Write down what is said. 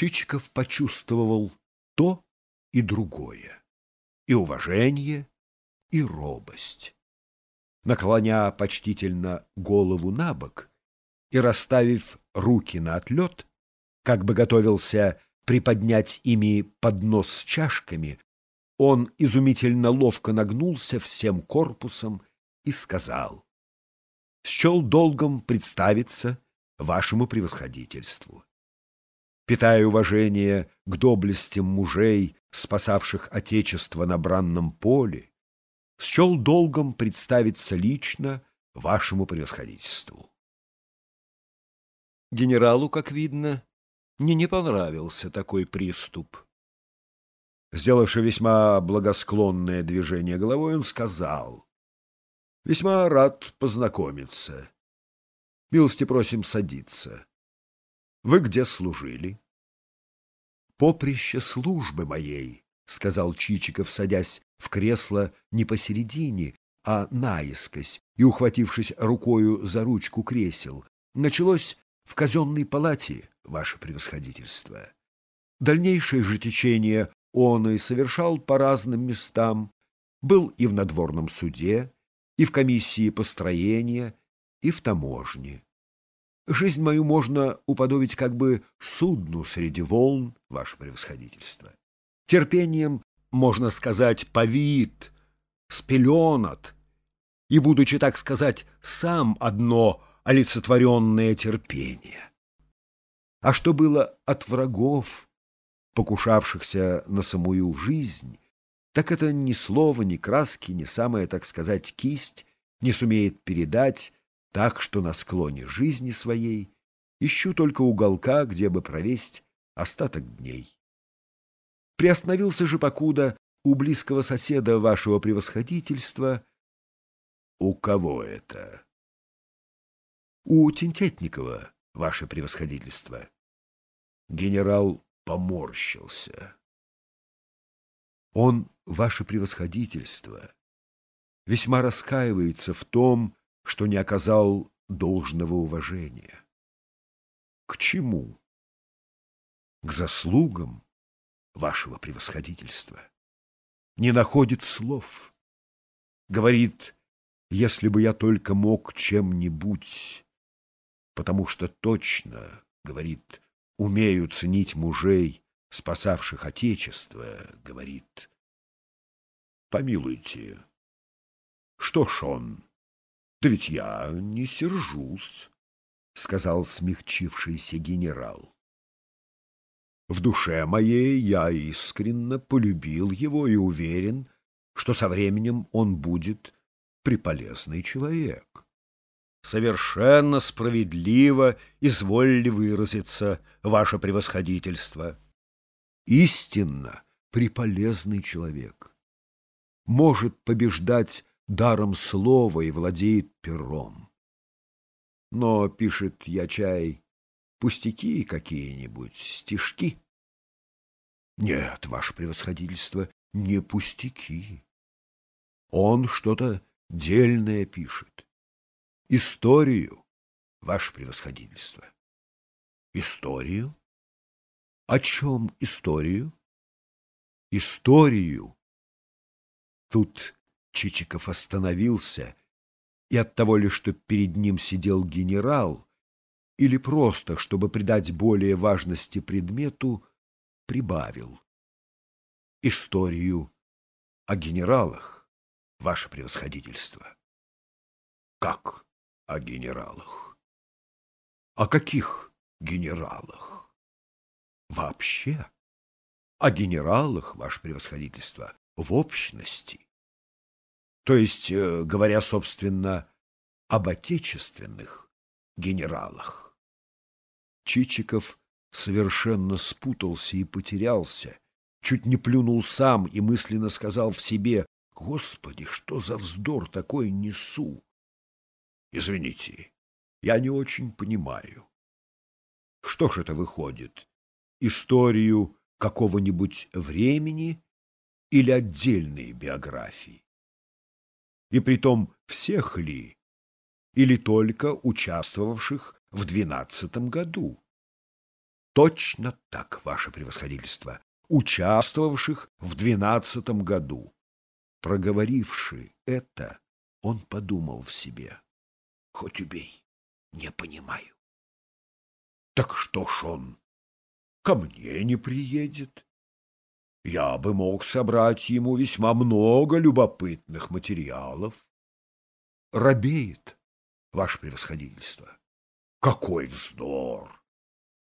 Чичиков почувствовал то и другое, и уважение, и робость. Наклоня почтительно голову на бок и расставив руки на отлет, как бы готовился приподнять ими поднос с чашками, он изумительно ловко нагнулся всем корпусом и сказал, «Счел долгом представиться вашему превосходительству. Питая уважение к доблестям мужей, спасавших Отечество на бранном поле, счел долгом представиться лично вашему превосходительству. Генералу, как видно, не не понравился такой приступ. Сделавши весьма благосклонное движение головой, он сказал, «Весьма рад познакомиться. Милости просим садиться. Вы где служили?» «Поприще службы моей», — сказал Чичиков, садясь в кресло не посередине, а наискось, и, ухватившись рукою за ручку кресел, началось в казенной палате, ваше превосходительство. Дальнейшее же течение он и совершал по разным местам, был и в надворном суде, и в комиссии построения, и в таможне. Жизнь мою можно уподобить как бы судну среди волн, ваше превосходительство. Терпением, можно сказать, повит, спеленат, и, будучи, так сказать, сам одно олицетворенное терпение. А что было от врагов, покушавшихся на самую жизнь, так это ни слова, ни краски, ни самая, так сказать, кисть не сумеет передать так, что на склоне жизни своей ищу только уголка, где бы провесть остаток дней. Приостановился же покуда у близкого соседа вашего превосходительства. У кого это? У Тентетникова, ваше превосходительство. Генерал поморщился. Он, ваше превосходительство, весьма раскаивается в том, что не оказал должного уважения. К чему? К заслугам вашего превосходительства. Не находит слов. Говорит, если бы я только мог чем-нибудь, потому что точно, говорит, умею ценить мужей, спасавших Отечество, говорит. Помилуйте, что ж он? Да ведь я не сержусь, — сказал смягчившийся генерал. В душе моей я искренне полюбил его и уверен, что со временем он будет приполезный человек. Совершенно справедливо изволили выразиться, ваше превосходительство. Истинно приполезный человек. Может побеждать даром слова и владеет пером. Но, пишет я чай, пустяки какие-нибудь, стишки. Нет, ваше превосходительство, не пустяки. Он что-то дельное пишет. Историю, ваше превосходительство. Историю? О чем историю? Историю. Тут Чичиков остановился, и от того ли, что перед ним сидел генерал, или просто, чтобы придать более важности предмету, прибавил. Историю о генералах, ваше превосходительство. Как о генералах? О каких генералах? Вообще? О генералах, ваше превосходительство, в общности то есть, э, говоря, собственно, об отечественных генералах. Чичиков совершенно спутался и потерялся, чуть не плюнул сам и мысленно сказал в себе, «Господи, что за вздор такой несу!» «Извините, я не очень понимаю. Что ж это выходит? Историю какого-нибудь времени или отдельные биографии?» И притом всех ли, или только участвовавших в двенадцатом году. Точно так, ваше превосходительство, участвовавших в двенадцатом году. Проговоривши это, он подумал в себе. Хоть убей, не понимаю. Так что ж он ко мне не приедет? Я бы мог собрать ему весьма много любопытных материалов. Робеет, ваше превосходительство. Какой вздор!